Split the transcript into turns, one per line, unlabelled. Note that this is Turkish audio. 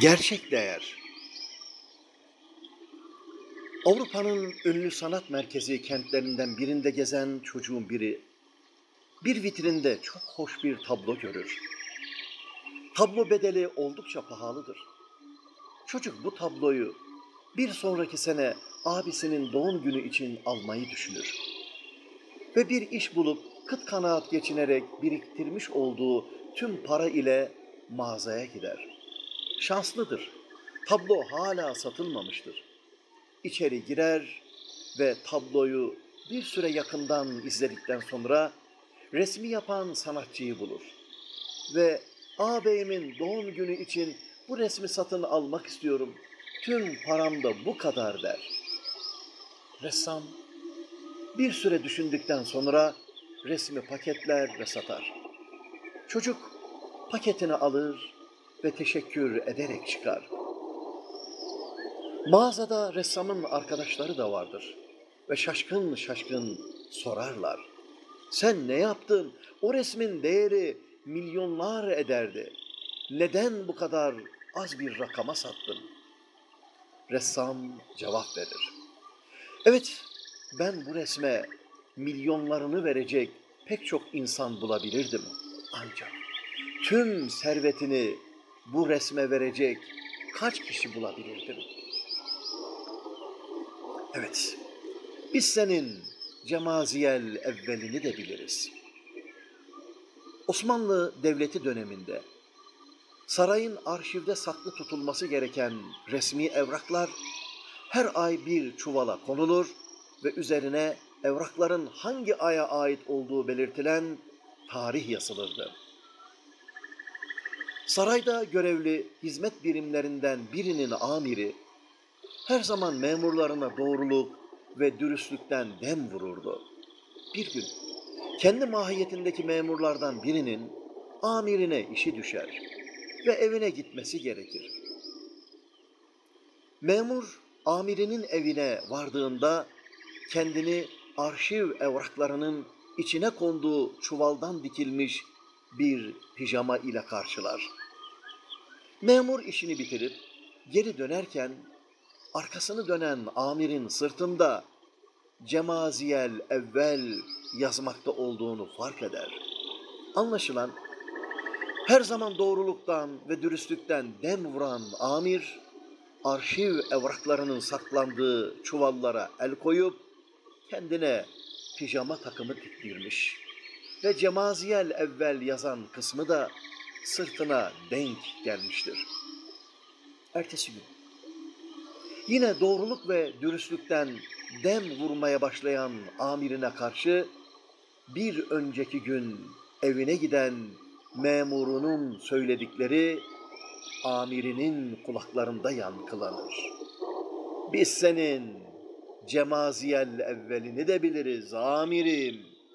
Gerçek değer. Avrupa'nın ünlü sanat merkezi kentlerinden birinde gezen çocuğun biri bir vitrinde çok hoş bir tablo görür. Tablo bedeli oldukça pahalıdır. Çocuk bu tabloyu bir sonraki sene abisinin doğum günü için almayı düşünür. Ve bir iş bulup kıt kanaat geçinerek biriktirmiş olduğu tüm para ile mağazaya gider. Şanslıdır. Tablo hala satılmamıştır. İçeri girer ve tabloyu bir süre yakından izledikten sonra resmi yapan sanatçıyı bulur. Ve ağabeyimin doğum günü için bu resmi satın almak istiyorum. Tüm param da bu kadar der. Ressam bir süre düşündükten sonra resmi paketler ve satar. Çocuk paketini alır ve teşekkür ederek çıkar. Mağazada ressamın arkadaşları da vardır ve şaşkın şaşkın sorarlar. Sen ne yaptın? O resmin değeri milyonlar ederdi. Neden bu kadar az bir rakama sattın? Ressam cevap verir. Evet, ben bu resme milyonlarını verecek pek çok insan bulabilirdim. Ancak tüm servetini bu resme verecek kaç kişi bulabilirdim? Evet, biz senin Cemaziyel evvelini de biliriz. Osmanlı Devleti döneminde sarayın arşivde saklı tutulması gereken resmi evraklar her ay bir çuvala konulur ve üzerine evrakların hangi aya ait olduğu belirtilen tarih yazılırdı. Sarayda görevli hizmet birimlerinden birinin amiri her zaman memurlarına doğruluk ve dürüstlükten dem vururdu. Bir gün kendi mahiyetindeki memurlardan birinin amirine işi düşer ve evine gitmesi gerekir. Memur amirinin evine vardığında kendini arşiv evraklarının içine konduğu çuvaldan dikilmiş bir pijama ile karşılar. Memur işini bitirip geri dönerken arkasını dönen amirin sırtında Cemaziyel evvel yazmakta olduğunu fark eder. Anlaşılan her zaman doğruluktan ve dürüstlükten dem vuran amir, arşiv evraklarının saklandığı çuvallara el koyup kendine pijama takımı diktirmiş ve Cemaziyel evvel yazan kısmı da sırtına denk gelmiştir. Ertesi gün yine doğruluk ve dürüstlükten dem vurmaya başlayan amirine karşı bir önceki gün evine giden memurunun söyledikleri amirinin kulaklarında yankılanır. Biz senin Cemaziyel evvelini de biliriz amirim.